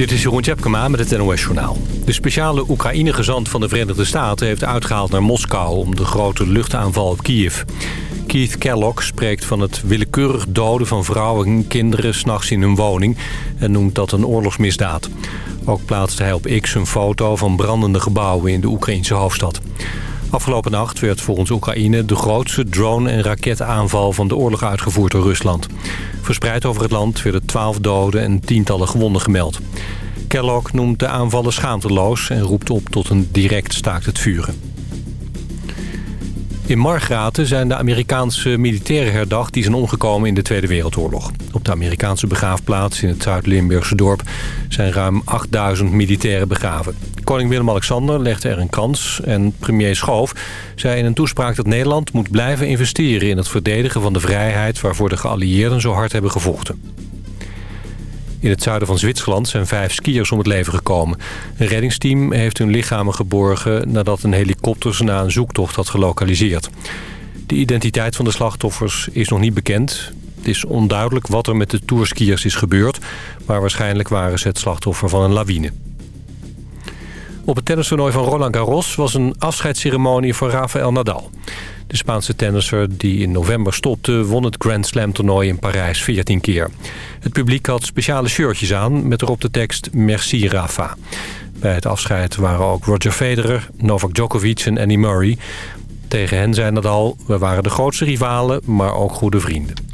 Dit is Jeroen Tjepkema met het NOS Journaal. De speciale Oekraïne-gezant van de Verenigde Staten heeft uitgehaald naar Moskou... om de grote luchtaanval op Kiev. Keith Kellogg spreekt van het willekeurig doden van vrouwen en kinderen... s'nachts in hun woning en noemt dat een oorlogsmisdaad. Ook plaatste hij op X een foto van brandende gebouwen in de Oekraïnse hoofdstad. Afgelopen nacht werd volgens Oekraïne de grootste drone- en raketaanval van de oorlog uitgevoerd door Rusland. Verspreid over het land werden twaalf doden en tientallen gewonden gemeld. Kellogg noemt de aanvallen schaamteloos en roept op tot een direct staakt het vuren. In Margraten zijn de Amerikaanse militairen herdacht... die zijn omgekomen in de Tweede Wereldoorlog. Op de Amerikaanse begraafplaats in het Zuid-Limburgse dorp... zijn ruim 8000 militairen begraven. Koning Willem-Alexander legde er een kans... en premier Schoof zei in een toespraak dat Nederland moet blijven investeren... in het verdedigen van de vrijheid... waarvoor de geallieerden zo hard hebben gevochten. In het zuiden van Zwitserland zijn vijf skiers om het leven gekomen. Een reddingsteam heeft hun lichamen geborgen... nadat een helikopter ze na een zoektocht had gelokaliseerd. De identiteit van de slachtoffers is nog niet bekend. Het is onduidelijk wat er met de tourskiers is gebeurd... maar waarschijnlijk waren ze het slachtoffer van een lawine. Op het tennistoernooi van Roland Garros was een afscheidsceremonie voor Rafael Nadal. De Spaanse tennisser die in november stopte... won het Grand Slam toernooi in Parijs 14 keer. Het publiek had speciale shirtjes aan met erop de tekst Merci Rafa. Bij het afscheid waren ook Roger Federer, Novak Djokovic en Annie Murray. Tegen hen zei Nadal, we waren de grootste rivalen, maar ook goede vrienden.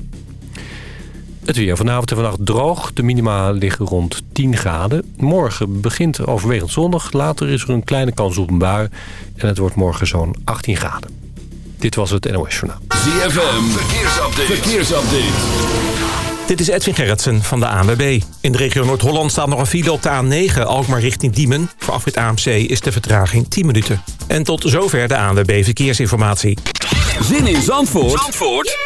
Het weer vanavond en vannacht droog. De minima liggen rond 10 graden. Morgen begint overwegend zonnig. Later is er een kleine kans op een bui. En het wordt morgen zo'n 18 graden. Dit was het NOS Journaal. ZFM, verkeersupdate. verkeersupdate. Dit is Edwin Gerritsen van de ANWB. In de regio Noord-Holland staat nog een file op de A9, Alkmaar richting Diemen. Voor afrit AMC is de vertraging 10 minuten. En tot zover de ANWB Verkeersinformatie. Zin in Zandvoort, Zandvoort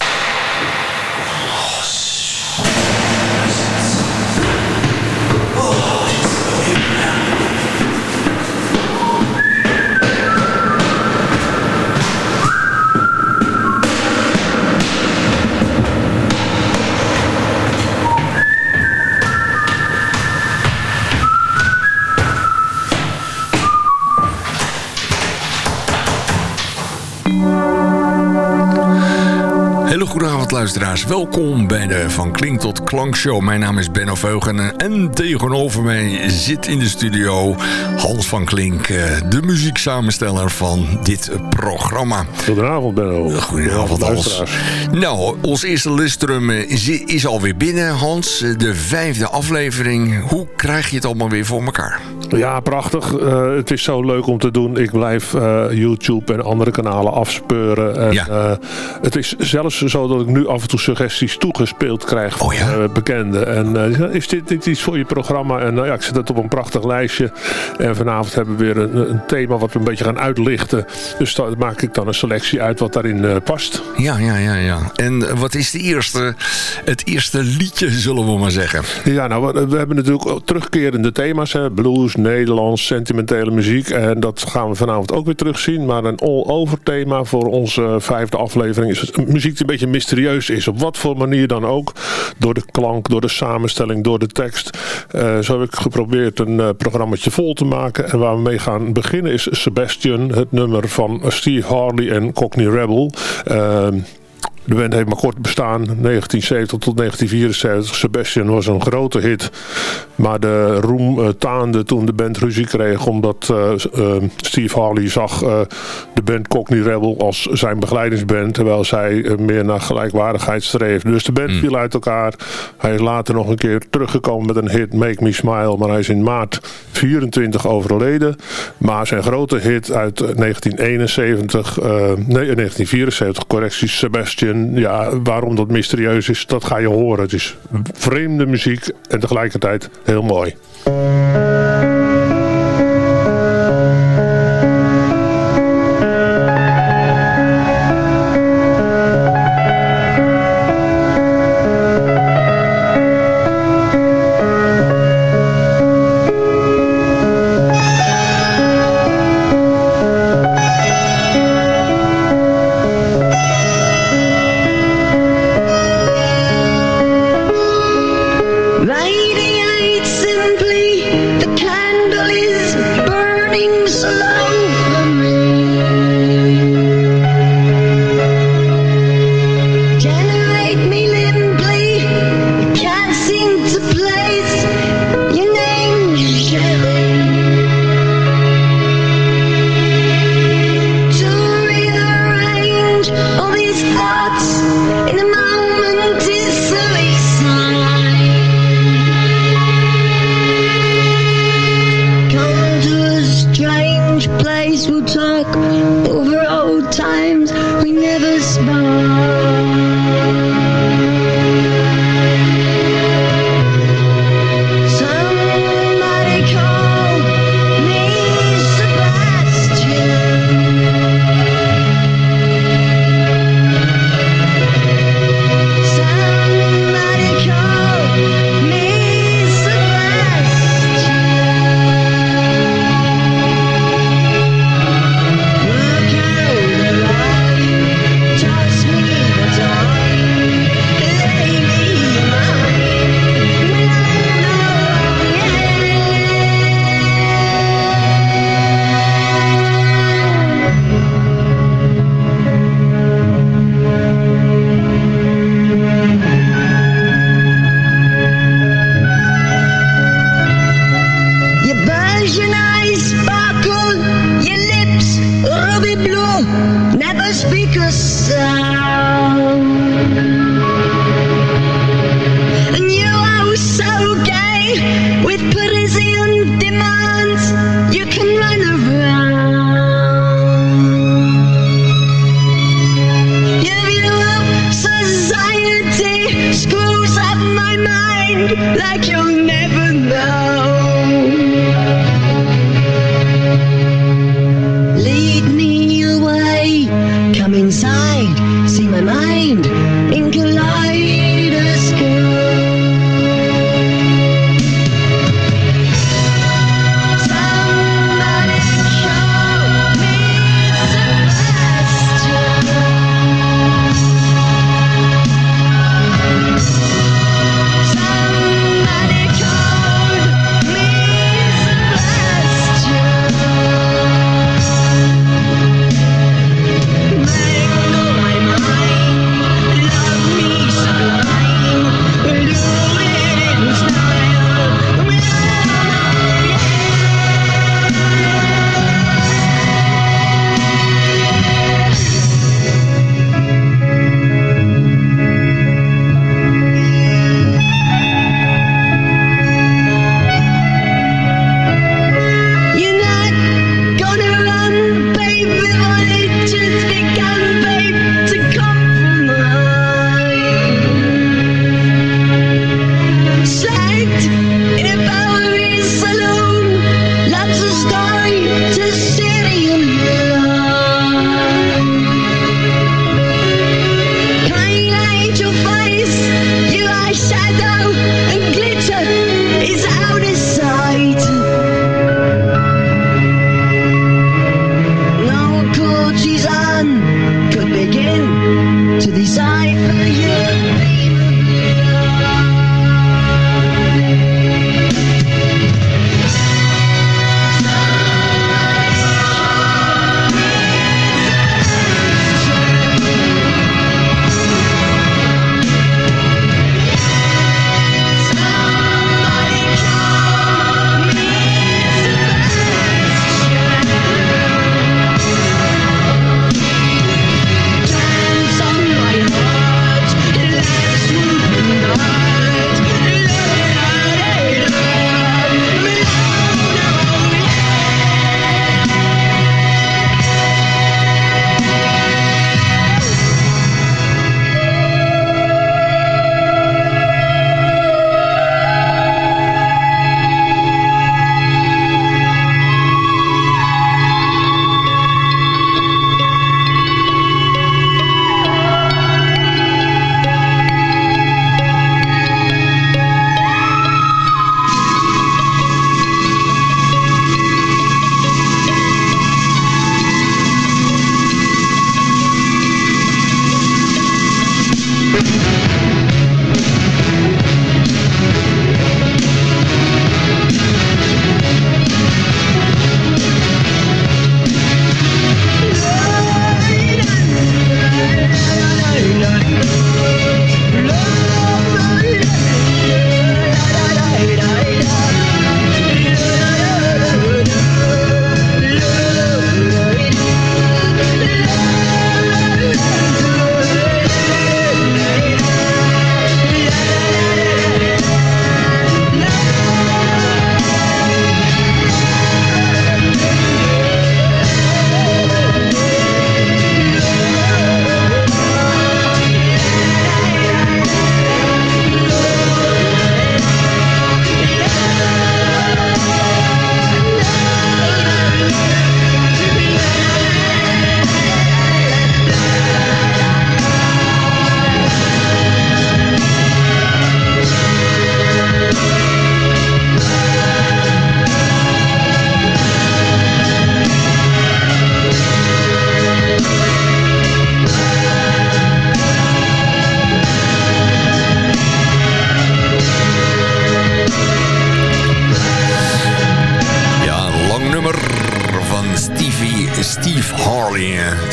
Goedenavond luisteraars. Welkom bij de Van Klink tot Klank Show. Mijn naam is Benno Veugen en tegenover mij zit in de studio Hans van Klink, eh, de muzieksamensteller van dit programma. Goedenavond Benno. Goedenavond Hans. Nou, ons eerste lustrum is, is alweer binnen Hans. De vijfde aflevering. Hoe krijg je het allemaal weer voor elkaar? Ja, prachtig. Uh, het is zo leuk om te doen. Ik blijf uh, YouTube en andere kanalen afspeuren. En, Ja. uh, het is zelfs zo dat ik nu af en toe suggesties toegespeeld krijg van Oh ja? bekenden. En is dit, dit iets voor je programma? En nou ja, ik zet het op een prachtig lijstje. En vanavond hebben we weer een, een thema wat we een beetje gaan uitlichten. Dus daar maak ik dan een selectie uit wat daarin past. Ja, ja, ja, ja. En wat is de eerste, het eerste liedje, zullen we maar zeggen? Ja, nou, we, we hebben natuurlijk terugkerende thema's. Hè? Blues, Nederlands, sentimentele muziek. En dat gaan we vanavond ook weer terugzien. Maar een all-over thema voor onze vijfde aflevering is muziek die een beetje mysterieus is. Op wat voor manier dan ook. Door de klank, door de samenstelling, door de tekst. Uh, zo heb ik geprobeerd een uh, programmaatje vol te maken. En waar we mee gaan beginnen is Sebastian. Het nummer van Steve Harley en Cockney Rebel. Uh, de band heeft maar kort bestaan, 1970 tot 1974. Sebastian was een grote hit. Maar de roem uh, taande toen de band ruzie kreeg. Omdat uh, uh, Steve Harley zag de band Cockney Rebel als zijn begeleidingsband. Terwijl zij meer naar gelijkwaardigheid streefde. Dus de band mm. viel uit elkaar. Hij is later nog een keer teruggekomen met een hit Make Me Smile. Maar hij is in maart 24 overleden. Maar zijn grote hit uit 1971, nee 1974, correctie Sebastian ja, waarom dat mysterieus is, dat ga je horen. Het is vreemde muziek en tegelijkertijd heel mooi.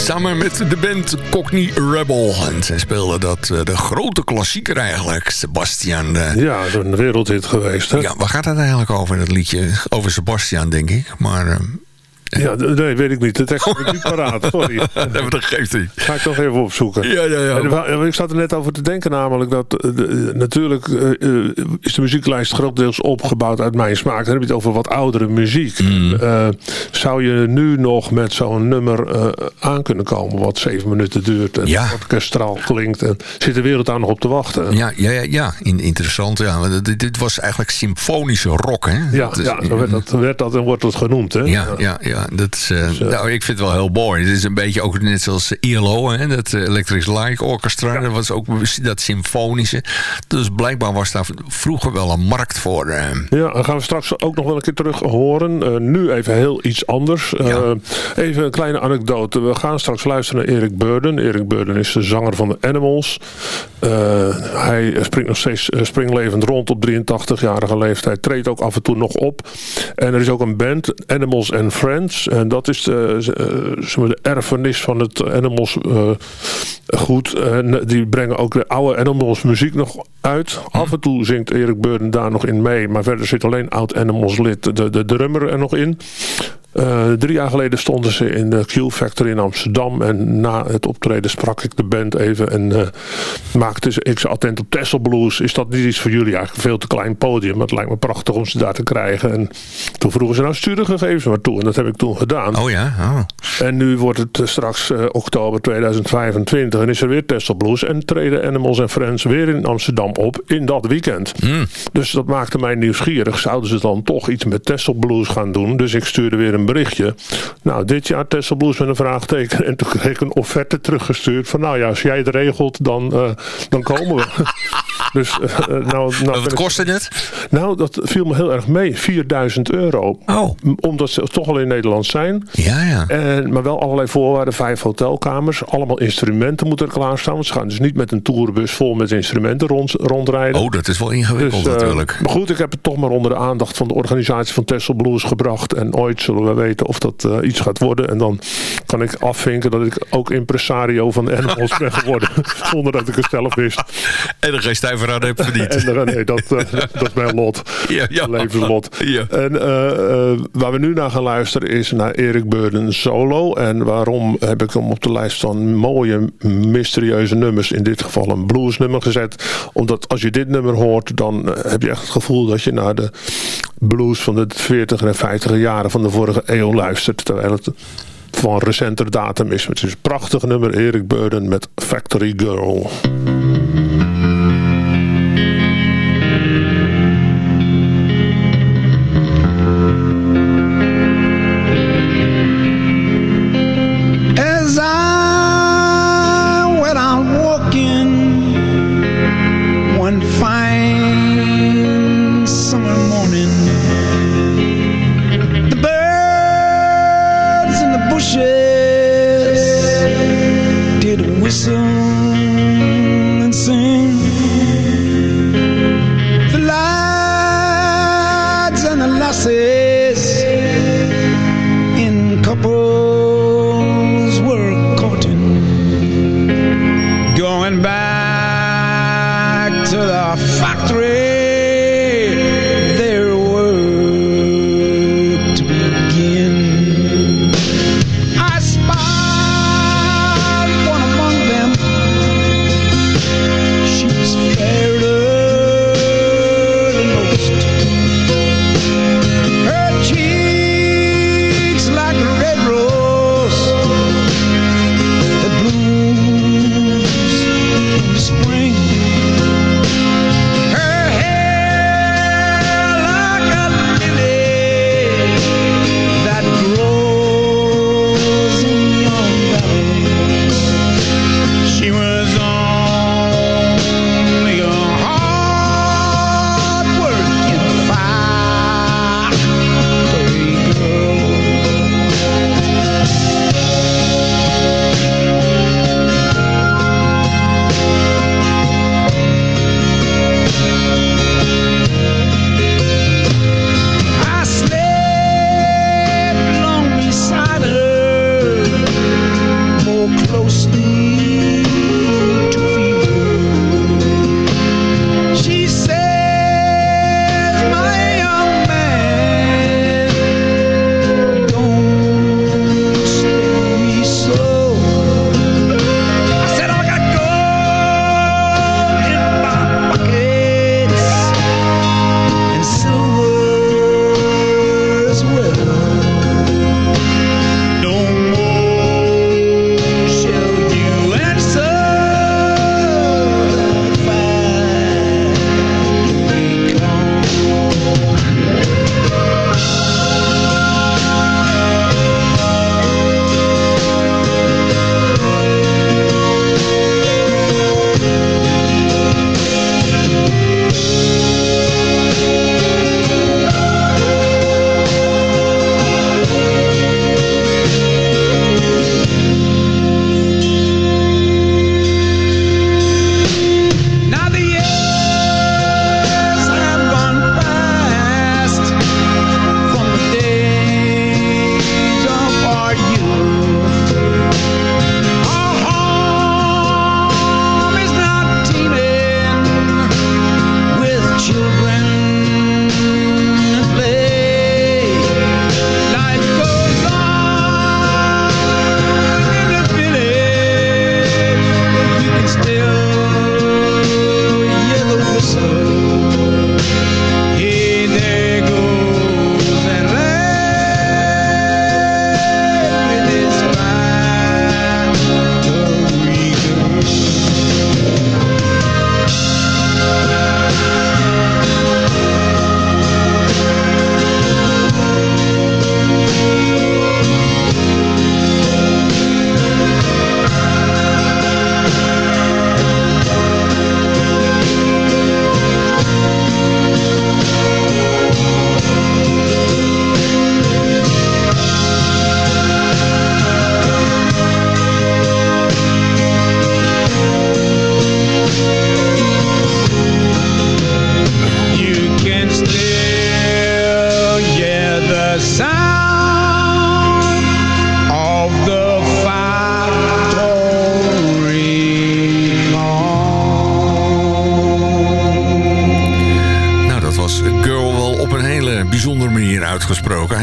Samen met de band Cockney Rebel. En zij speelden dat, eh, de grote klassieker eigenlijk, Sebastian. Eh. Ja, zo'n een wereldhit geweest. Hè? Ja, waar gaat het eigenlijk over, dat liedje? Over Sebastian, denk ik. Maar ehm, ja, nee, weet ik niet. Tekst heb ik niet paraat. Sorry. Nee, maar dat geeft niet. Ga ik toch even opzoeken. Ja, ja, ja. En Ik zat er net over te denken namelijk dat eh, de- natuurlijk eh, eh, is de muzieklijst grotendeels opgebouwd uit mijn smaak. Dan heb je het over wat oudere muziek. Mm. Eh, zou je nu nog met zo'n nummer eh, aan kunnen komen wat zeven minuten duurt en Ja. orkestraal klinkt en zit de wereld daar nog op te wachten? Ja, ja, ja, ja. In, interessant. Ja. Dit, dit was eigenlijk symfonische rock, hè? Ja, Dat is- ja zo werd dat, werd dat en wordt dat genoemd. Hè? Ja, ja, ja. Dat is, eh, nou, ik vind het wel heel mooi. Het is een beetje ook net zoals ILO, hè, dat Electric Light Orchestra. Dat was ook dat symfonische. Dus blijkbaar was daar vroeger wel een markt voor. eh. Ja, dan gaan we straks ook nog wel een keer terug horen. Eh, nu even heel iets anders. Ja. even een kleine anekdote. We gaan straks luisteren naar Erik Burden. Erik Burden is de zanger van de Animals. Hij springt nog steeds springlevend rond op 83-jarige leeftijd. Treedt ook af en toe nog op. En er is ook een band, Animals and Friends. En dat is de, eh, zeg maar de erfenis van het Animals eh, goed. En die brengen ook de oude Animals muziek nog uit. Af en toe zingt Erik Burden daar nog in mee. Maar verder zit alleen oud Animals lid, de, de drummer er nog in. Eh, drie jaar geleden stonden ze in de Q Factory in Amsterdam. En na het optreden sprak ik de band even. En eh, maakte ze, ik ze attent op Tessel Blues. Is dat niet iets voor jullie? Eigenlijk een veel te klein podium. Maar het lijkt me prachtig om ze daar te krijgen. En toen vroegen ze nou sturen gegevens maar toe. En dat heb ik toen gedaan. Oh ja, oh. En nu wordt het eh, straks oktober 2025 en is er weer Tesla Blues. En treden Animals and Friends weer in Amsterdam op in dat weekend. Hmm. Dus dat maakte mij nieuwsgierig. Zouden ze dan toch iets met Tesla Blues gaan doen? Dus ik stuurde weer een berichtje. Nou, dit jaar Tesla Blues met een vraagteken. En toen kreeg ik een offerte teruggestuurd. Van nou ja, als jij het regelt, dan, eh, dan komen we. dus eh, eh, nou, nou Wat ik- kostte het? Nou, dat viel me heel erg mee. 4000 euro. Oh, Omdat ze toch al in Nederland zijn. ja, ja. En, maar wel allerlei voorwaarden. Vijf hotelkamers. Allemaal instrumenten moeten er klaarstaan. Want ze gaan dus niet met een tourbus vol met instrumenten rond, rondrijden. Oh, dat is wel ingewikkeld eh, natuurlijk. maar goed, ik heb het toch maar onder de aandacht van de organisatie van Tessel Blues gebracht. En ooit zullen we weten of dat eh, iets gaat worden. En dan kan ik afvinken dat ik ook impresario van de Animals ben geworden. Zonder dat ik het zelf wist. En er geen stijver aan heb verdiend. En eh, nee, dat, eh, dat is mijn lot. Ja, ja. Levenslot. Ja. En waar we nu naar gaan luisteren is naar Erik Burden solo. En waarom heb ik hem op de lijst van mooie, mysterieuze nummers, in dit geval een bluesnummer gezet. Omdat als je dit nummer hoort, dan heb je echt het gevoel dat je naar de blues van de 40 en 50 jaren van de vorige eeuw luistert. Terwijl het van recenter datum is. Het is een prachtig nummer, Erik Burden met Factory Girl.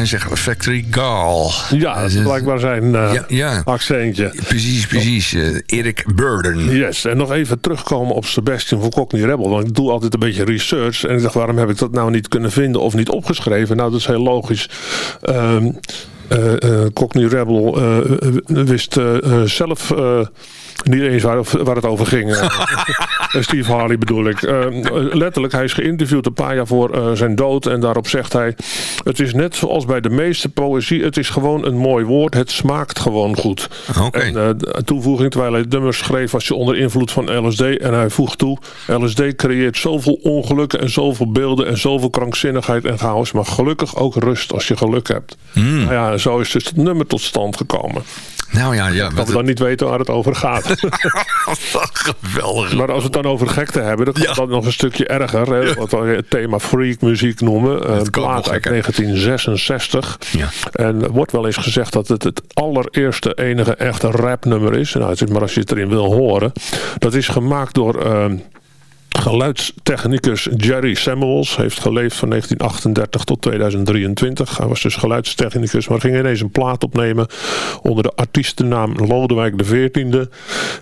Hij zegt Factory Gal. Ja, dat is blijkbaar zijn eh, Ja, ja. accentje. Precies, precies. Eh, Erik Burden. Yes, en nog even terugkomen op Sebastian van Cockney Rebel. Want ik doe altijd een beetje research. En ik dacht, waarom heb ik dat nou niet kunnen vinden of niet opgeschreven? Nou, dat is heel logisch. Ehm eh, eh, Cockney Rebel eh, eh, wist eh, eh, zelf eh, niet eens waar, waar het over ging. Steve Harley bedoel ik. Letterlijk, hij is geïnterviewd een paar jaar voor zijn dood. En daarop zegt hij... Het is net zoals bij de meeste poëzie. Het is gewoon een mooi woord. Het smaakt gewoon goed. En de toevoeging, terwijl hij nummers schreef... was hij onder invloed van LSD. En hij voegt toe... LSD creëert zoveel ongelukken en zoveel beelden... en zoveel krankzinnigheid en chaos. Maar gelukkig ook rust als je geluk hebt. Nou ja, zo is dus het nummer tot stand gekomen. Nou ja, ja. Dat we dan niet weten waar het over gaat. Geweldig. Maar als we het dan over gekte hebben, dan gaat Ja. dat nog een stukje erger. Hè? Wat we het thema freak muziek noemen. Een nog plaat uit gekker. 1966. Ja. En er wordt wel eens gezegd dat het het allereerste enige echte rapnummer is. Nou, maar als je het erin wil horen. Dat is gemaakt door... ehm, Geluidstechnicus Jerry Samuels heeft geleefd van 1938 tot 2023. Hij was dus geluidstechnicus, maar ging ineens een plaat opnemen onder de artiestennaam Lodewijk XIV.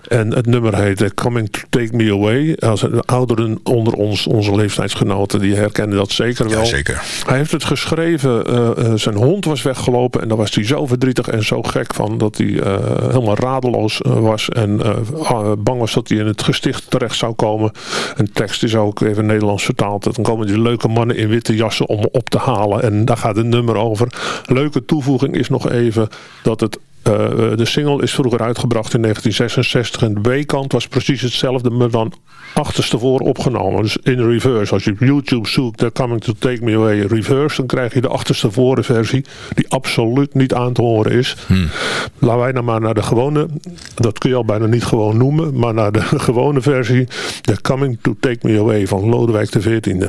En het nummer heette Coming to Take Me Away. Als de ouderen onder ons, onze leeftijdsgenoten, die herkennen dat zeker wel. Ja, zeker. Hij heeft het geschreven, eh, eh, zijn hond was weggelopen en daar was hij zo verdrietig en zo gek van dat hij eh, helemaal radeloos was en ah, bang was dat hij in het gesticht terecht zou komen. Een tekst is ook even Nederlands vertaald. Dan komen die leuke mannen in witte jassen om me op te halen en daar gaat het nummer over. Leuke toevoeging is nog even dat het eh, de single is vroeger uitgebracht in 1966 en de B-kant was precies hetzelfde, maar dan achterstevoren opgenomen. Dus in reverse. Als je op YouTube zoekt, They're Coming to Take Me Away reverse, dan krijg je de achterstevoren versie, die absoluut niet aan te horen is. Laten wij nou maar naar de gewone, dat kun je al bijna niet gewoon noemen, maar naar de gewone versie, They're Coming to Take Me Away van Lodewijk XIV.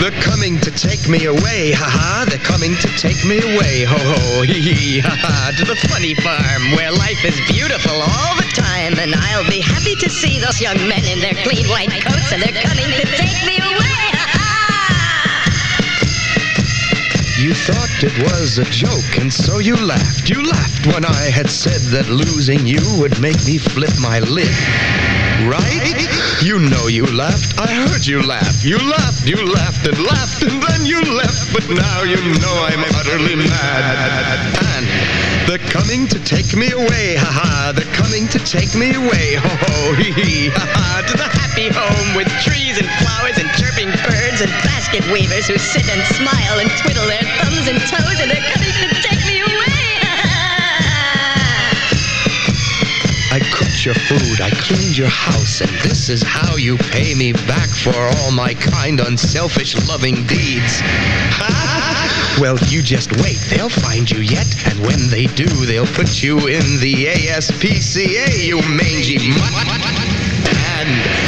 They're coming to take me away, haha, they're coming to take me away, ho ho, hee hee, haha, to the funny farm where life is beautiful all the time. And I'll be happy to see those young men in their clean white coats and they're coming to take me away. You thought it was a joke and so you laughed. You laughed when I had said that losing you would make me flip my lid. Right? You know you laughed. I heard you laugh. You laughed, you laughed and laughed and then you left. But now you know I'm utterly mad. And they're coming to take me away, ha ha. They're coming to take me away, ho ho, hee hee, ha ha. To the happy home with trees and flowers and chirping birds and basket weavers who sit and smile and twiddle their thumbs and toes and they're coming to take me away. I cooked your food, I cleaned your house, and this is how you pay me back for all my kind, unselfish, loving deeds. well, you just wait, they'll find you yet, and when they do, they'll put you in the ASPCA, you mangy mutt. And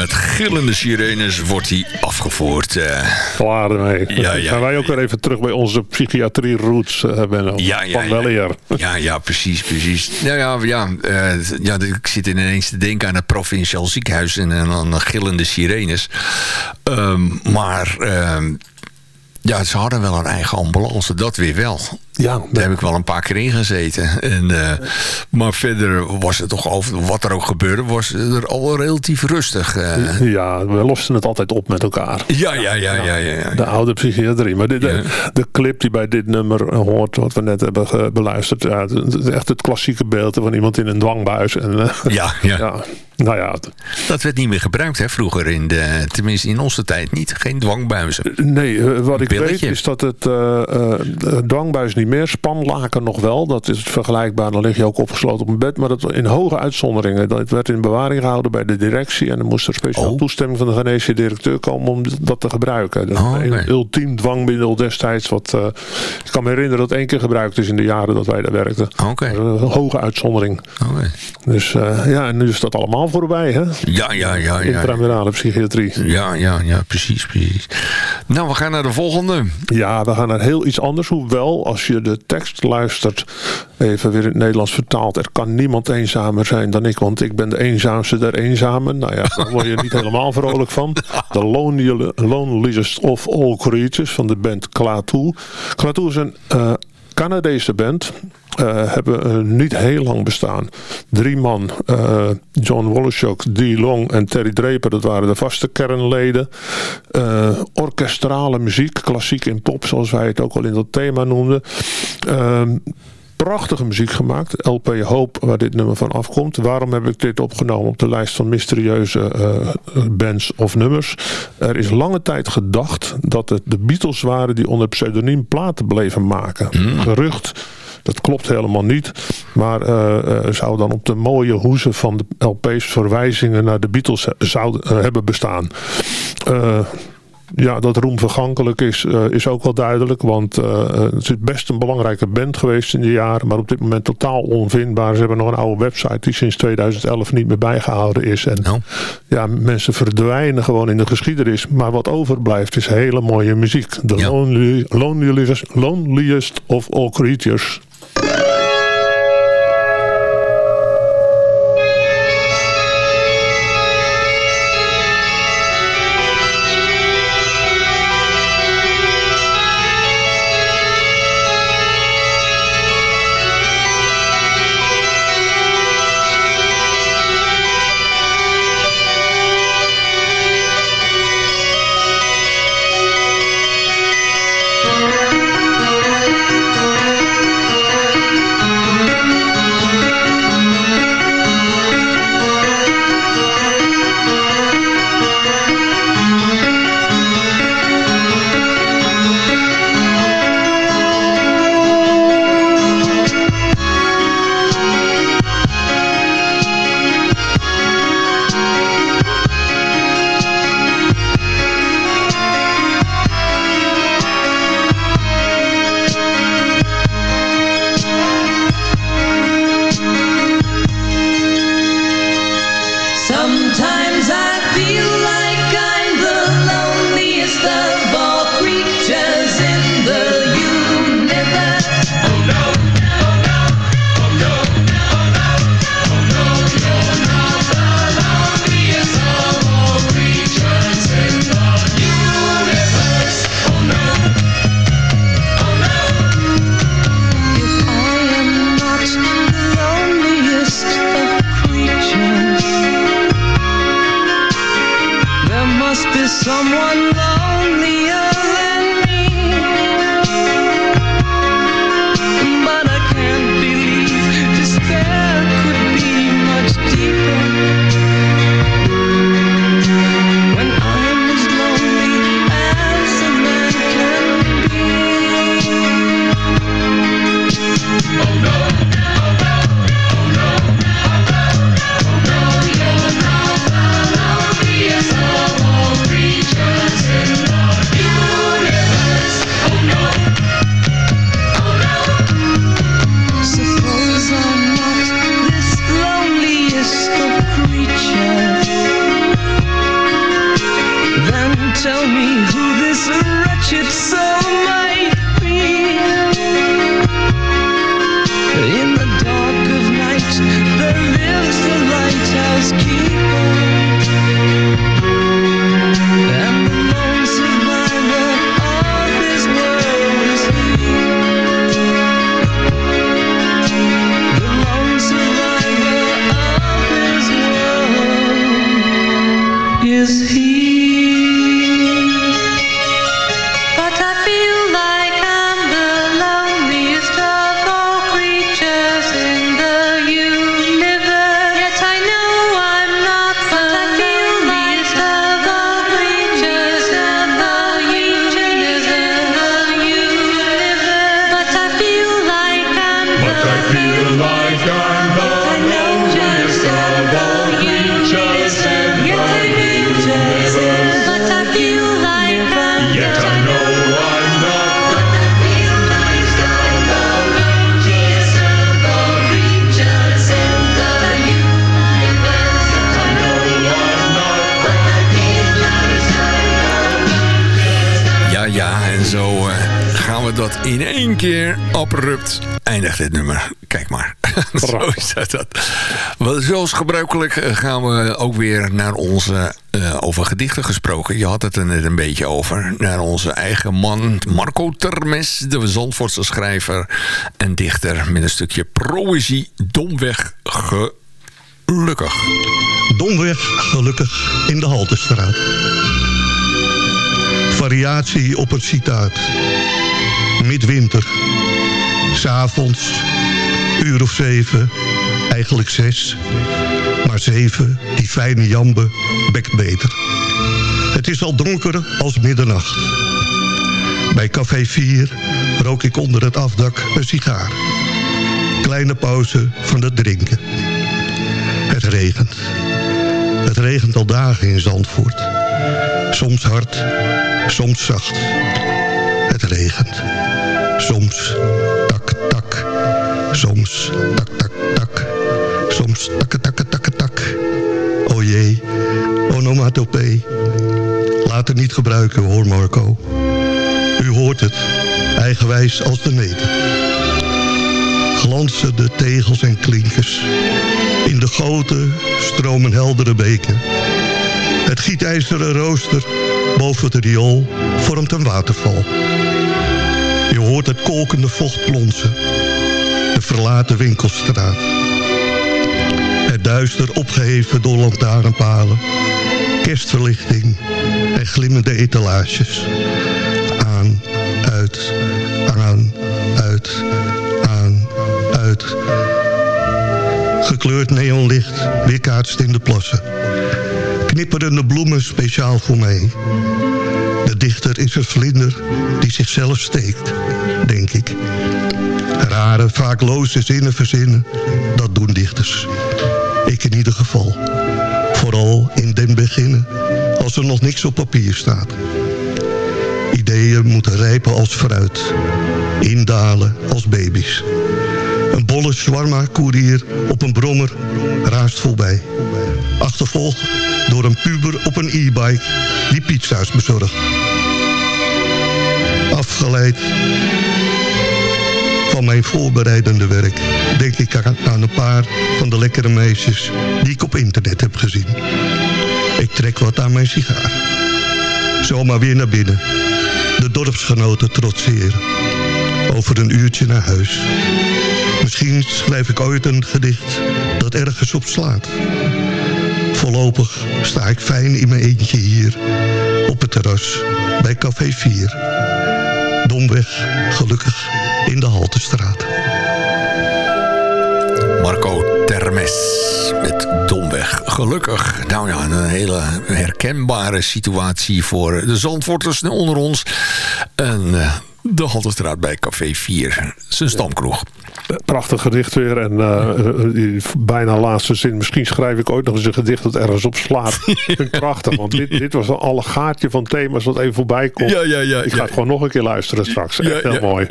met gillende sirenes wordt hij afgevoerd. eh. Klaar ermee. Ja, ja. Gaan wij ook weer even terug bij onze psychiatrie roots, Benno. Ja, ja, Van ja. Ja, ja, precies, precies. Nou ja, ja, eh, ja, ik zit ineens te denken aan het provinciaal ziekenhuis en aan de gillende sirenes. Ehm, maar ehm, ja, ze hadden wel een eigen ambulance, dat weer wel. Ja, Daar heb ik wel een paar keer in gezeten. En, eh, maar verder was het toch over wat er ook gebeurde, was er al relatief rustig. eh. ja, we losten het altijd op met elkaar. ja, ja, ja, ja, ja. ja. De oude psychiatrie. Maar dit, de, de clip die bij dit nummer hoort, wat we net hebben beluisterd. Ja, het is echt het klassieke beeld van iemand in een dwangbuis. En, eh, Ja, ja. nou ja, Dat werd niet meer gebruikt, hè, vroeger. In de, tenminste, in onze tijd niet. Geen dwangbuizen. nee, wat ik Billetje. weet is dat het dwangbuis niet meer, spanlaken nog wel. Dat is vergelijkbaar, dan lig je ook opgesloten op een bed. Maar dat in hoge uitzonderingen. Dat werd in bewaring gehouden bij de directie. En dan moest er speciaal Oh. toestemming van de genetische directeur komen om dat te gebruiken. Dat Oh, een ultiem dwangmiddel destijds. Wat, eh, ik kan me herinneren dat één keer gebruikt is in de jaren dat wij daar werkten. Was Een hoge uitzondering. oké. Dus eh, ja, en nu is dat allemaal voorbij, hè? Ja, ja, ja, ja. Intramerale psychiatrie. Ja, ja, ja, precies, precies. Nou, we gaan naar de volgende. Ja, we gaan naar heel iets anders. Hoewel, als je de tekst luistert, even weer in het Nederlands vertaald. Er kan niemand eenzamer zijn dan ik, want ik ben de eenzaamste der eenzamen. Nou ja, daar word je niet helemaal vrolijk van. The Loneliest of All Creatures van de band Klaatu. Klaatu is een eh, Canadese band. eh, hebben niet heel lang bestaan. Drie man, eh, John Woloschuk, Dee Long en Terry Draper, dat waren de vaste kernleden. Eh, orkestrale muziek, klassiek in pop, zoals wij het ook al in dat thema noemden. Prachtige muziek gemaakt. LP Hope, waar dit nummer van afkomt. Waarom heb ik dit opgenomen op de lijst van mysterieuze eh, bands of nummers? Er is lange tijd gedacht dat het de Beatles waren die onder pseudoniem platen bleven maken. Gerucht. Dat klopt helemaal niet. Maar eh, eh, zou dan op de mooie hoezen van de LP's verwijzingen naar de Beatles zouden eh, hebben bestaan. Eh, ja, dat Roem vergankelijk is, eh, is ook wel duidelijk. Want eh, het is best een belangrijke band geweest in de jaren. Maar op dit moment totaal onvindbaar. Ze hebben nog een oude website die sinds 2011 niet meer bijgehouden is. En Nou. ja, mensen verdwijnen gewoon in de geschiedenis. Maar wat overblijft is hele mooie muziek. The Ja. lonely, loneliest, loneliest of all creatures. Gebruikelijk eh, gaan we ook weer naar onze... eh, over gedichten gesproken. Je had het er net een beetje over. Naar onze eigen man Marco Termes. De Zandvoortse schrijver en dichter. Met een stukje poëzie. Domweg gelukkig. Domweg, gelukkig, in de Haltestraat. Variatie op het citaat. Midwinter. S'avonds, uur of zeven, eigenlijk zes. Maar zeven, die fijne jambe, bekt beter. Het is al donker als middernacht. Bij café 4 rook ik onder het afdak een sigaar. Kleine pauze van het drinken. Het regent. Het regent al dagen in Zandvoort. Soms hard, soms zacht. Het regent. Soms tak, tak. Soms tak, tak, tak. Soms takke, tak. Jee, onomatopee. Laat het niet gebruiken hoor Marco. U hoort het, eigenwijs als de neten. Glansen de tegels en klinkers. In de goten stromen heldere beken. Het gietijzeren rooster boven het riool vormt een waterval. Je hoort het kolkende vocht plonsen. De verlaten winkelstraat. Duister opgeheven door lantaarnpalen. Kerstverlichting en glimmende etalages. Aan, uit, aan, uit, aan, uit. Gekleurd neonlicht weerkaatst in de plassen. Knipperende bloemen speciaal voor mij. De dichter is een vlinder die zichzelf steekt, denk ik. Rare, vaak loze zinnen verzinnen, dat doen dichters. Ik in ieder geval. Vooral in den beginnen, als er nog niks op papier staat. Ideeën moeten rijpen als fruit, indalen als baby's. Een bolle shawarma-koerier op een brommer raast voorbij. Achtervolgd door een puber op een e-bike die pizza's bezorgt. Afgeleid van mijn voorbereidende werk denk ik aan een paar van de lekkere meisjes die ik op internet heb gezien. Ik trek wat aan mijn sigaar. Zomaar weer naar binnen. De dorpsgenoten trotseren. Over een uurtje naar huis. Misschien schrijf ik ooit een gedicht dat ergens op slaat. Voorlopig sta ik fijn in mijn eentje hier op het terras bij Café 4. Domweg, gelukkig, in de Haltestraat. Marco Termes met Domweg. Gelukkig. Nou ja, een hele herkenbare situatie voor de Zandvoorters onder ons. En eh, de Haltestraat bij Café 4. Zijn stamkroeg. Prachtig gedicht weer. En eh, die bijna laatste zin. Misschien schrijf ik ooit nog eens een gedicht dat ergens op slaat. Vind ik prachtig. Want dit, dit was een allegaartje van thema's wat even voorbij komt. Ja, ja, ja, ik ga het gewoon nog een keer luisteren straks. Echt heel mooi.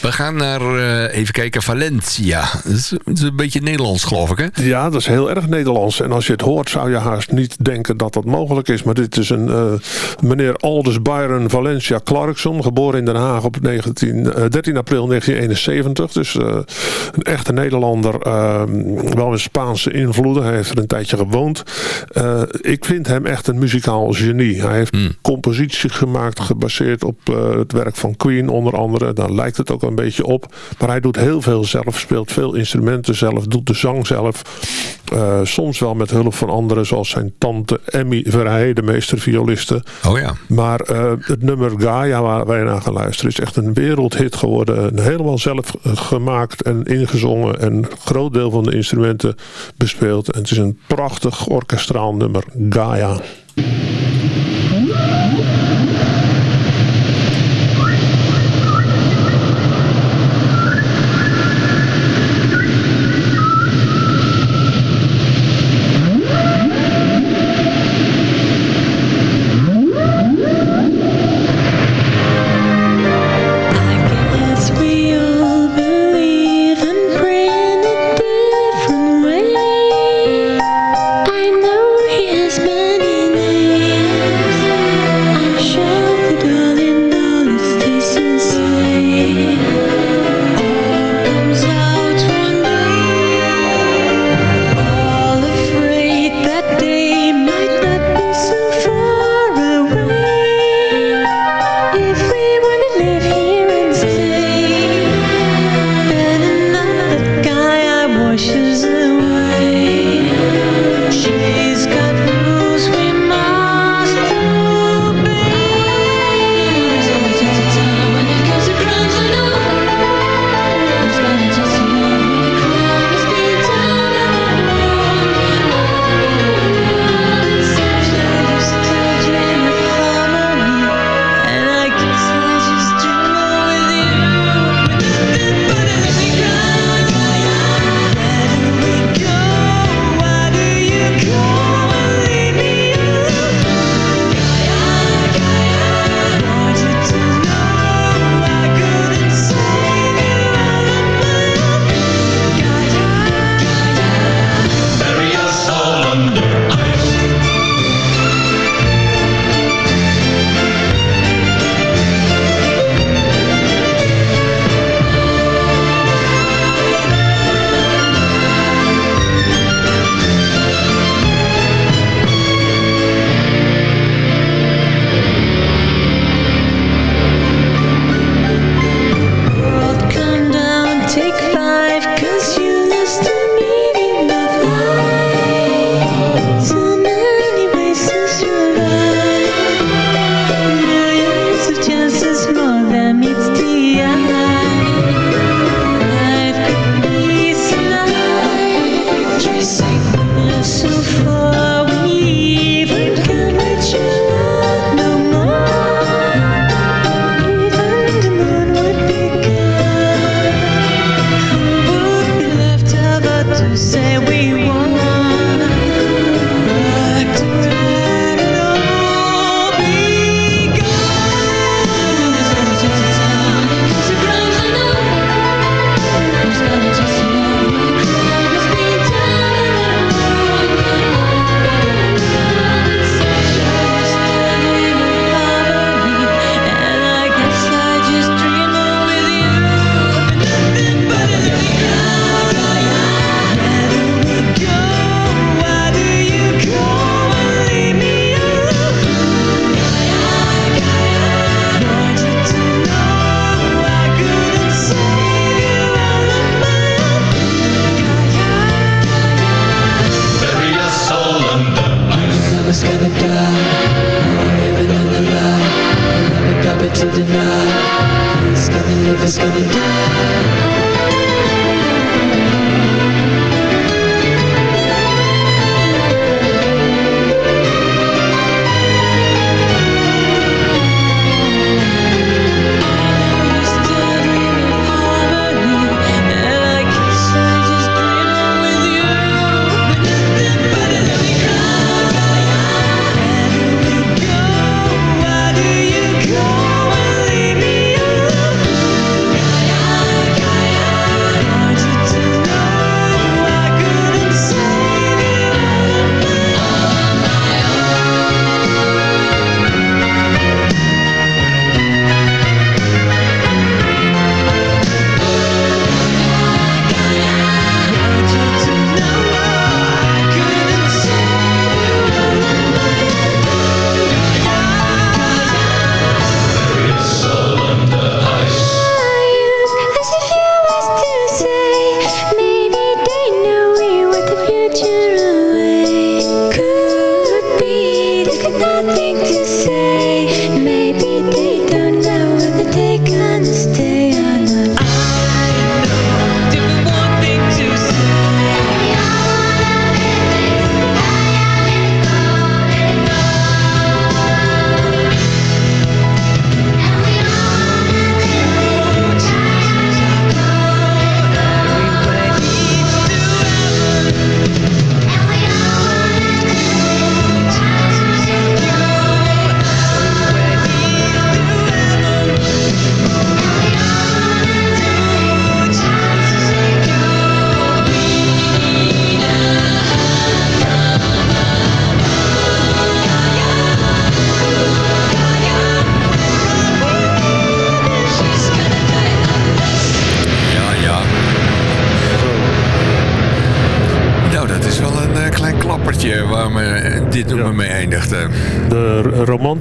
We gaan naar, eh, even kijken, Valencia. Dat is, dat is een beetje Nederlands, geloof ik, hè? Ja, dat is heel erg Nederlands. En als je het hoort zou je haast niet denken dat dat mogelijk is. Maar dit is een eh, meneer Aldous Byron Valencia Clarkson. Geboren in Den Haag op 19, eh, 13 april 1971. Dus eh, een echte Nederlander. eh, wel met Spaanse invloeden. Hij heeft er een tijdje gewoond. Eh, ik vind hem echt een muzikaal genie. Hij heeft composities gemaakt gebaseerd op eh, het werk van Queen onder andere. Daar lijkt het ook een beetje op. Maar hij doet heel veel zelf. Speelt veel instrumenten zelf. Doet de zang zelf. Eh, soms wel met hulp van anderen. Zoals zijn tante Emmy Verheij. De meestervioliste. Oh ja. Maar eh, het nummer Gaia waar wij naar gaan luisteren is echt een wereldhit geworden. Helemaal zelf eh, en ingezongen. En een groot deel van de instrumenten bespeeld. Het is een prachtig orkestraal nummer Gaia.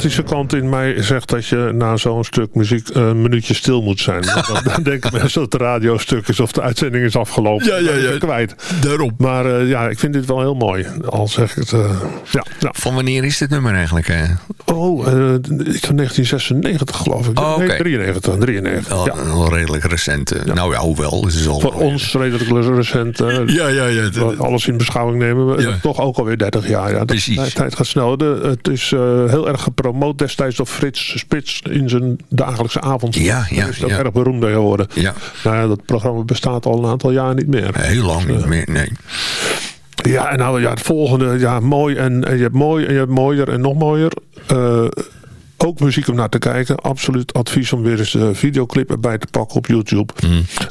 Romantische kant in mij zegt dat je na zo'n stuk muziek een minuutje stil moet zijn. Want Dan denken mensen dat het radiostuk is of de uitzending is afgelopen. Ja, ja, ja. Kwijt. Daarom. Maar eh, ja, ik vind dit wel heel mooi. Al zeg ik het. eh, ja, ja. Van wanneer is dit nummer eigenlijk? eh? Oh, iets van 1996 geloof ik. Oh, Nee, oké. 93. 93 Al, ja. al redelijk recent. Nou ja, hoewel. Het is al Voor ons redelijk recent. Ja, ja, ja. Wel alles in beschouwing nemen. We. Toch ook alweer 30 jaar. Ja, dat, Precies. De tijd gaat snel. De, het is heel erg gepromoot destijds door Frits Spits in zijn dagelijkse avond. Ja, ja, Daar is ook ja. erg beroemd geworden. Ja, Nou ja, dat programma bestaat al een aantal jaar niet meer. heel lang niet meer. Nee. Ja, en nou ja, het volgende. Ja, mooi en, en je hebt mooi en je hebt mooier en nog mooier. Eh, ook muziek om naar te kijken. Absoluut advies om weer eens de videoclip erbij te pakken op YouTube.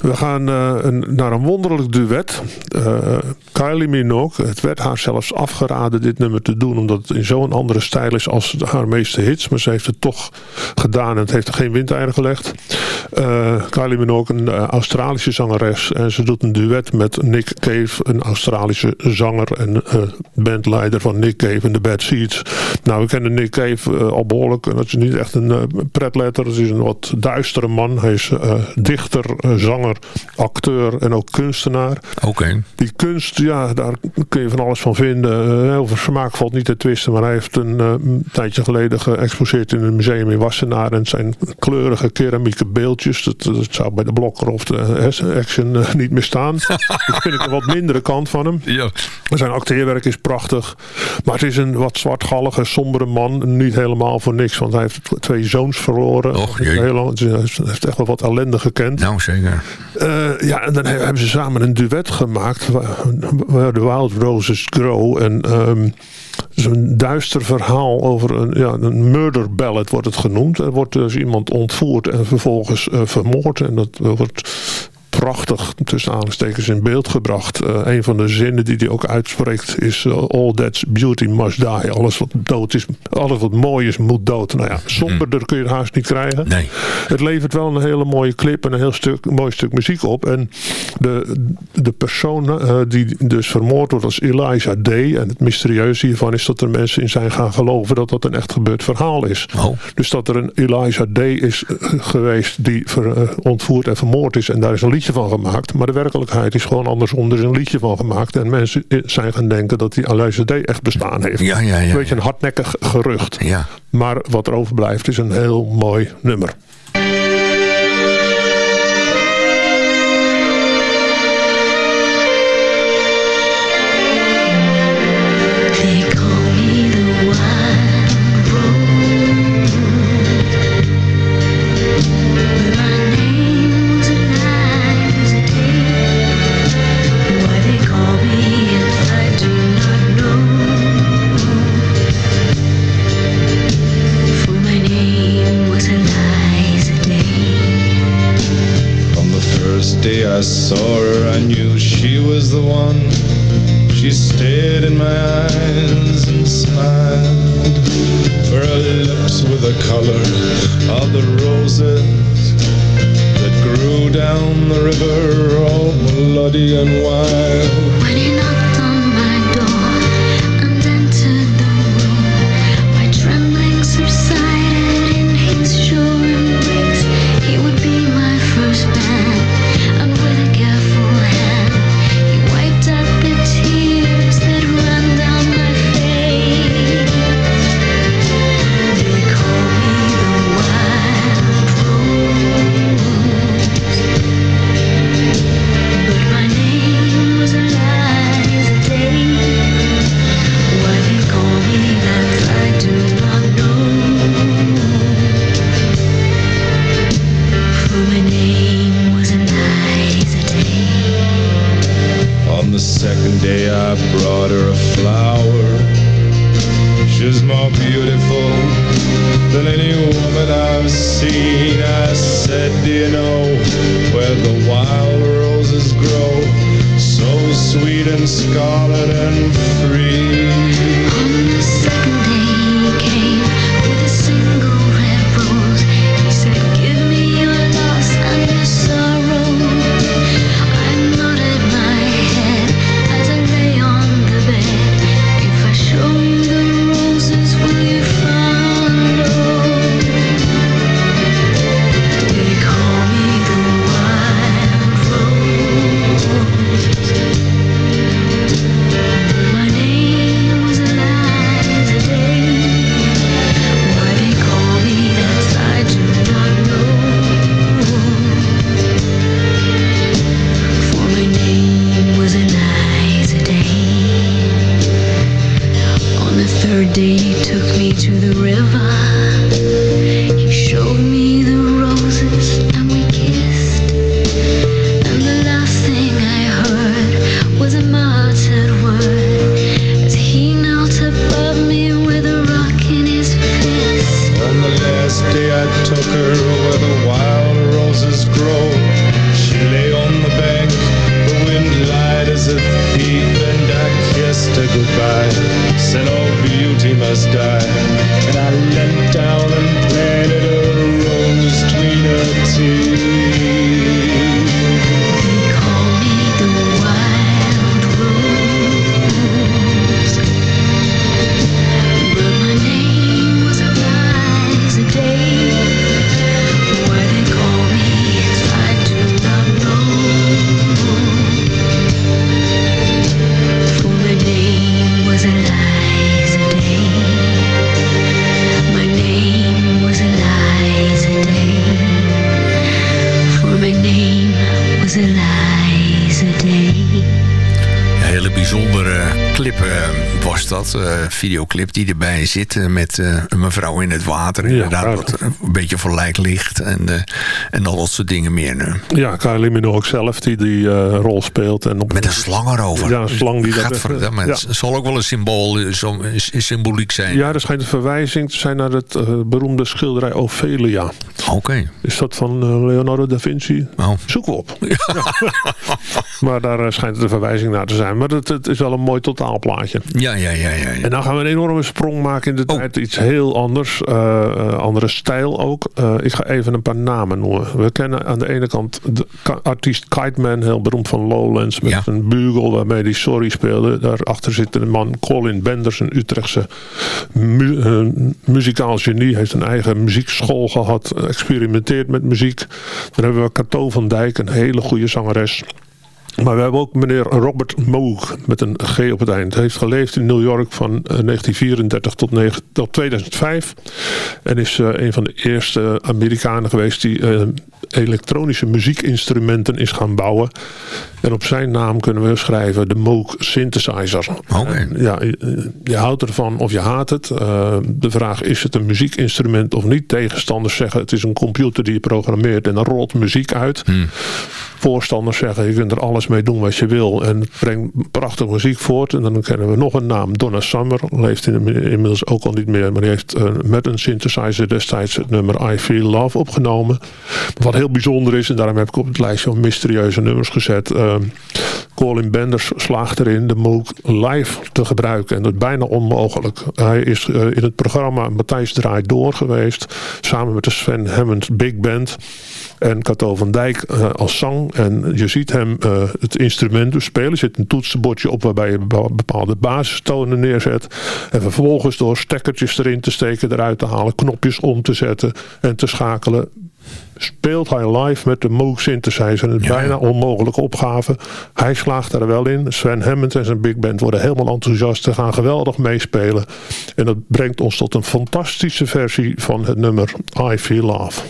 We gaan eh, een, naar een wonderlijk duet. Eh, Kylie Minogue. Het werd haar zelfs afgeraden dit nummer te doen. Omdat het in zo'n andere stijl is als haar meeste hits. Maar ze heeft het toch gedaan. En het heeft er geen windeieren gelegd. Eh, Kylie Minogue, een eh, Australische zangeres. En ze doet een duet met Nick Cave. Een Australische zanger en eh, bandleider van Nick Cave en de Bad Seeds. Nou, we kennen Nick Cave eh, al behoorlijk. Dat is niet echt een eh, pretletter. Het is een wat duistere man. Hij is eh, dichter, eh, zanger, acteur en ook kunstenaar. Oké. Die kunst, ja, daar kun je van alles van vinden. Heel veel smaak valt niet te twisten. Maar hij heeft een, een tijdje geleden geëxposeerd in een museum in Wassenaar. En zijn kleurige keramieke beeldjes. Dat, dat zou bij de Blokker of de Action niet meer staan. dat vind ik een wat mindere kant van hem. Ja. Zijn acteerwerk is prachtig. Maar het is een wat zwartgallige, sombere man. Niet helemaal voor niks. Want hij heeft twee zoons verloren. Och, heel lang, hij heeft echt wel wat ellende gekend. Nou, zeker. Eh, ja, en dan he- hebben ze samen een duet gemaakt. Waar, The Wild Roses Grow. En ehm, een duister verhaal over een, ja, een murder ballad wordt het genoemd. Er wordt dus iemand ontvoerd en vervolgens eh, vermoord. En dat wordt prachtig tussen aanstekens in beeld gebracht. Eh, een van de zinnen die hij ook uitspreekt is eh, all that's beauty must die. Alles wat dood is, alles wat mooi is moet dood. Nou ja, somberder kun je het haast niet krijgen. Nee. Het levert wel een hele mooie clip en een heel stuk, mooi stuk muziek op. En de, de persoon eh, die dus vermoord wordt als Elijah Day. En het mysterieuze hiervan is dat er mensen in zijn gaan geloven dat dat een echt gebeurd verhaal is. Oh. Dus dat er een Elijah Day is geweest die ver- ontvoerd en vermoord is. En daar is een liedje van gemaakt. Maar de werkelijkheid is gewoon andersom. Er is een liedje van gemaakt. En mensen eh, zijn gaan denken dat die Elijah Day echt bestaan heeft. Ja, ja, ja. Een beetje een hardnekkig gerucht. Ja. Maar wat er overblijft is een heel mooi nummer. In my eyes and smiled. For her lips were the color of the roses that grew down the river, all bloody and wild. Videoclip die erbij zit eh, met eh, een mevrouw in het water. Inderdaad, wat een beetje voor lijk ligt. En, eh, en al dat soort dingen meer. nu. Ja, Kylie Minogue zelf die die rol speelt. En op, Met een slang erover. Ja, een slang die dat... Gadverdamme, ja. Het zal ook wel een symbool, symboliek zijn. Ja, er schijnt een verwijzing te zijn naar het beroemde schilderij Ophelia. Oké. Is dat van eh, Leonardo da Vinci? Oh. Zoeken we op. maar daar eh, schijnt het een verwijzing naar te zijn. Maar het, het is wel een mooi totaal staalplaatje. Ja, ja, ja, ja. ja. En dan gaan we een enorme sprong maken in de tijd. Iets heel anders. eh, andere stijl ook. Ik ga even een paar namen noemen. We kennen aan de ene kant de artiest Kite Man. Heel beroemd van Lowlands. Met Ja. een bugle waarmee hij Sorry speelde. Daarachter zit een man Colin Benders. Een Utrechtse mu muzikaal genie. Heeft een eigen muziekschool gehad. Experimenteert met muziek. Dan hebben we Cato van Dijk. Een hele goede zangeres. Maar we hebben ook meneer Robert Moog met een G op het eind. Hij heeft geleefd in New York van eh, 1934 tot, negen- tot 2005. En is eh, een van de eerste Amerikanen geweest die eh, elektronische muziekinstrumenten is gaan bouwen. En op zijn naam kunnen we schrijven de Moog Synthesizer. Ja, je, je houdt ervan of je haat het. Eh, de vraag is het een muziekinstrument of niet. Tegenstanders zeggen het is een computer die je programmeert en er rolt muziek uit. Voorstanders zeggen je kunt er alles mee doen wat je wil. En het brengt prachtige muziek voort. En dan kennen we nog een naam. Donna Summer. Leeft in, inmiddels ook al niet meer. Maar die heeft eh, met een synthesizer destijds het nummer I Feel Love opgenomen. Wat heel bijzonder is. En daarom heb ik op het lijstje van mysterieuze nummers gezet. eh, Colin Benders slaagt erin de Moog live te gebruiken. En dat is bijna onmogelijk. Hij is eh, in het programma Matthijs Draait Door geweest. Samen met de Sven Hammond Big Band. En Cato van Dijk eh, als zang. En je ziet hem eh, het instrument dus spelen. Er zit een toetsenbordje op waarbij je bepa- bepaalde basistonen neerzet. En vervolgens door stekkertjes erin te steken, eruit te halen, knopjes om te zetten en te schakelen. Speelt hij live met de Moog synthesizer. Een bijna onmogelijke opgave. Hij slaagt er wel in. Sven Hammond en zijn big band worden helemaal enthousiast. Ze gaan geweldig meespelen. En dat brengt ons tot een fantastische versie van het nummer I Feel Love.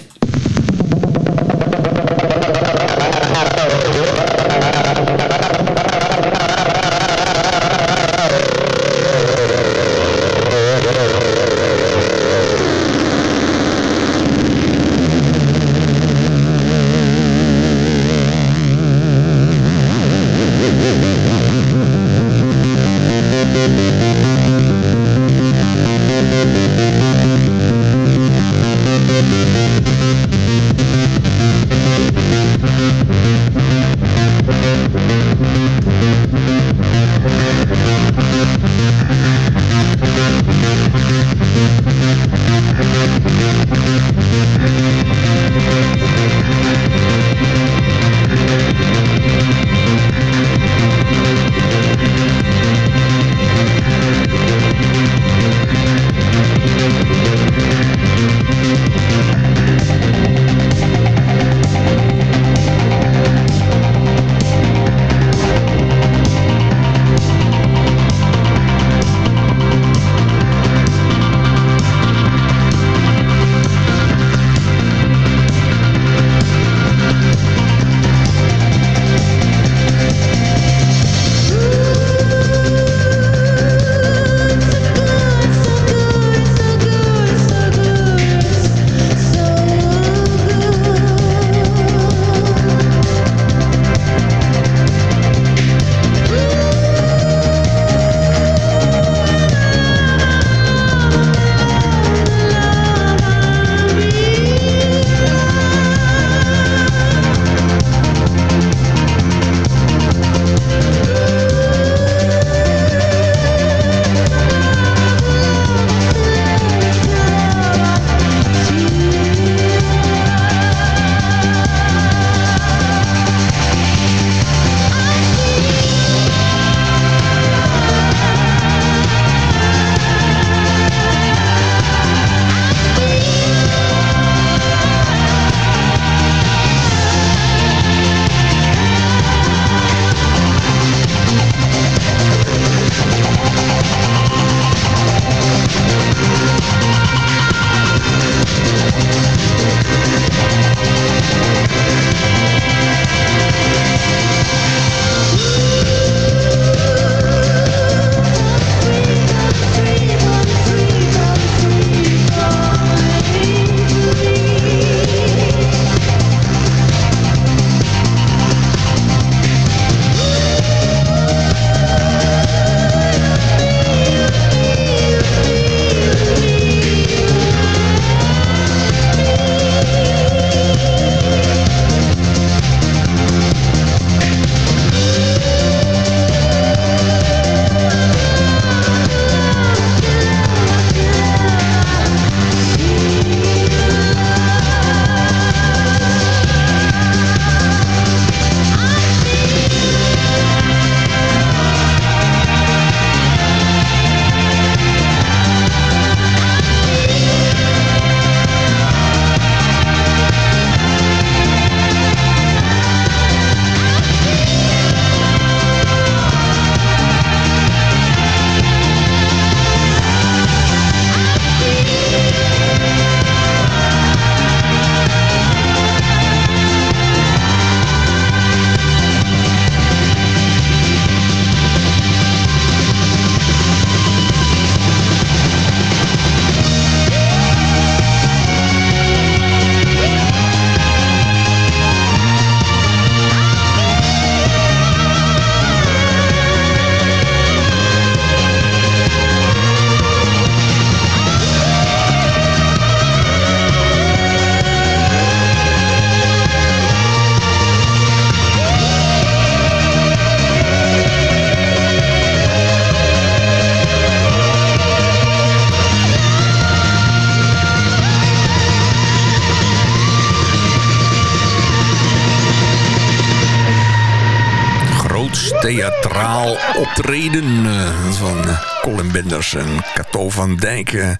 Optreden eh, van Colin Benders en Cato van Dijk. eh,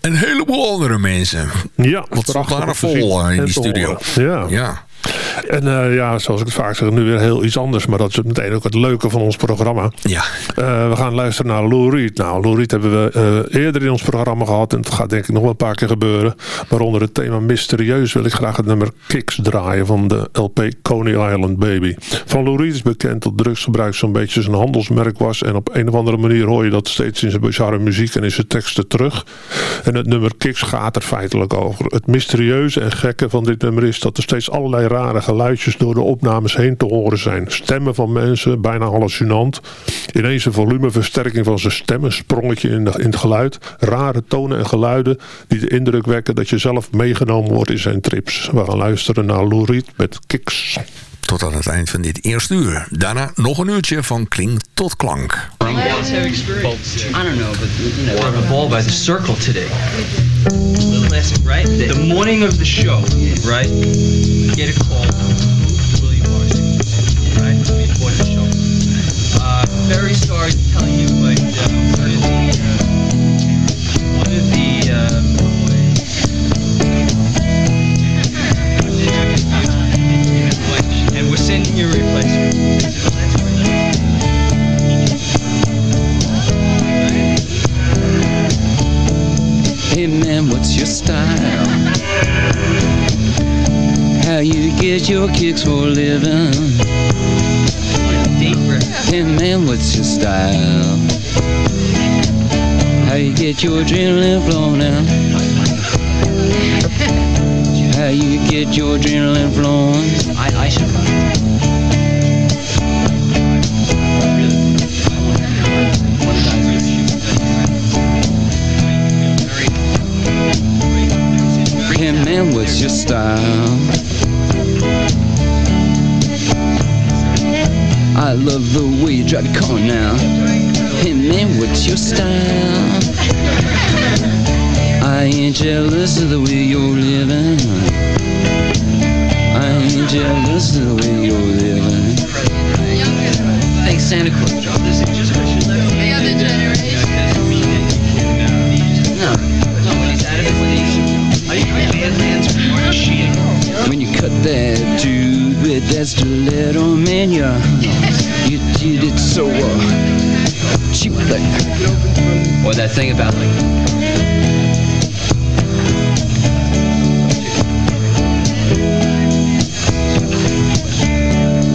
een heleboel andere mensen. Ja, Wat waren vol eh, in en die studio. Ja. Ja. En eh, ja, zoals ik het vaak zeg, nu weer heel iets anders. Maar dat is meteen ook het leuke van ons programma. Ja. Eh, we gaan luisteren naar Lou Reed. Nou, Lou Reed hebben we eh, eerder in ons programma gehad. En het gaat denk ik nog wel een paar keer gebeuren. Waaronder het thema Mysterieus wil ik graag het nummer Kicks draaien van de LP Coney Island Baby. Van Lou Reed is bekend dat drugsgebruik zo'n beetje zijn handelsmerk was. En op een of andere manier hoor je dat steeds in zijn bizarre muziek en in zijn teksten terug. En het nummer Kicks gaat er feitelijk over. Het mysterieuze en gekke van dit nummer is dat er steeds allerlei rare geluidjes door de opnames heen te horen zijn. Stemmen van mensen, bijna hallucinant. Ineens een volumeversterking van zijn stem, een sprongetje in, het geluid. Rare tonen en geluiden die de indruk wekken dat je zelf meegenomen wordt in zijn trips. We gaan luisteren naar Lou Reed met Kicks. Tot aan het eind van dit eerste uur. Daarna nog een uurtje van klink tot klank. I don't know, but you know, a ball by the circle today. Listen, right? The morning of the show, right? Get a call. William Marston, right? Before the show. Uh, very sorry to tell you, but Hey man, what's your style? How you get your kicks for a living? Hey man, what's your style? How you get your adrenaline flowing? How you get your adrenaline flowing? I, I should Hey man, what's your style? I love the way you drive your car now. Hey man, what's your style? I ain't jealous of the way you're living. I ain't jealous of the way you're living. Thanks, Santa Claus. This is just The other generation. No, nobody's out of it When you cut that dude with that stiletto, man, you, you did it so uh, cheap like. Or that thing about like.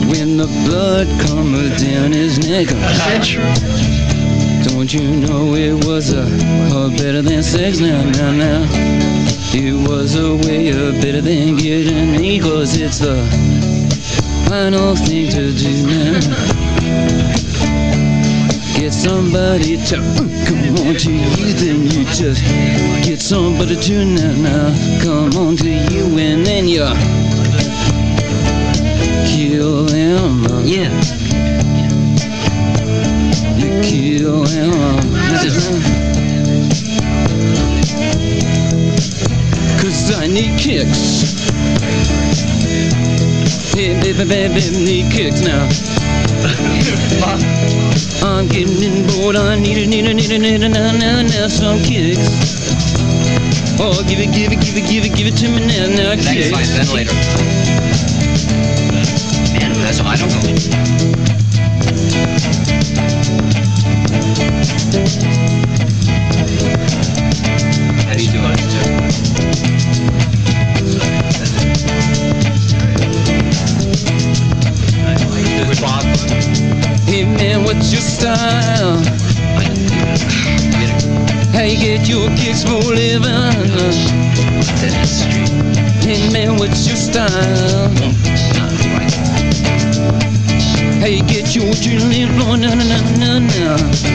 When the blood coming down his neck. Don't you know it was a, a better than sex now, now, now. It was a way of better than getting me, cause it's the final thing to do now. Get somebody to come on to you, then you just get somebody to now, now. Come on to you, and then you kill him. Yeah. You kill him. Need kicks. Hey, baby, baby, need kicks now. I'm getting bored. I need it, need it, need it, need it, now, now, now, some kicks. Oh, give it, give it, give it, give it, give it to me now, now, That is fine. kicks. Then later. Man, that's I don't know. What's your style? How you get your kicks for living? Hey man, what's your style? How you get your adrenaline flowing? No, no, no, no, no.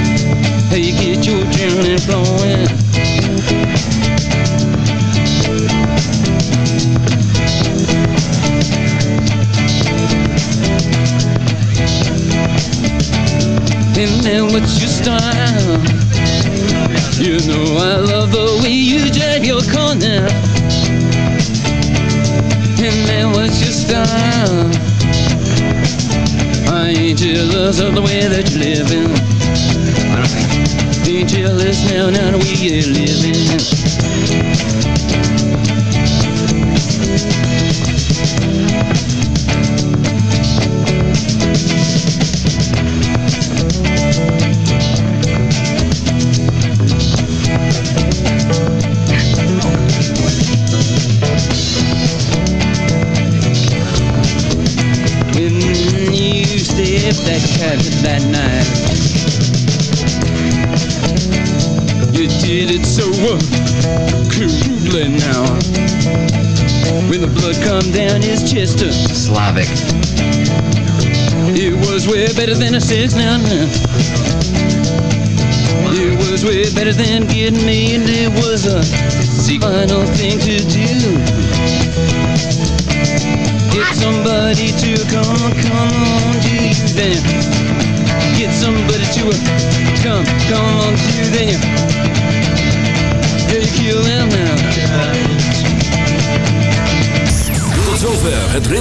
because of the way that you're living. All right. Ain't you listening? Now we get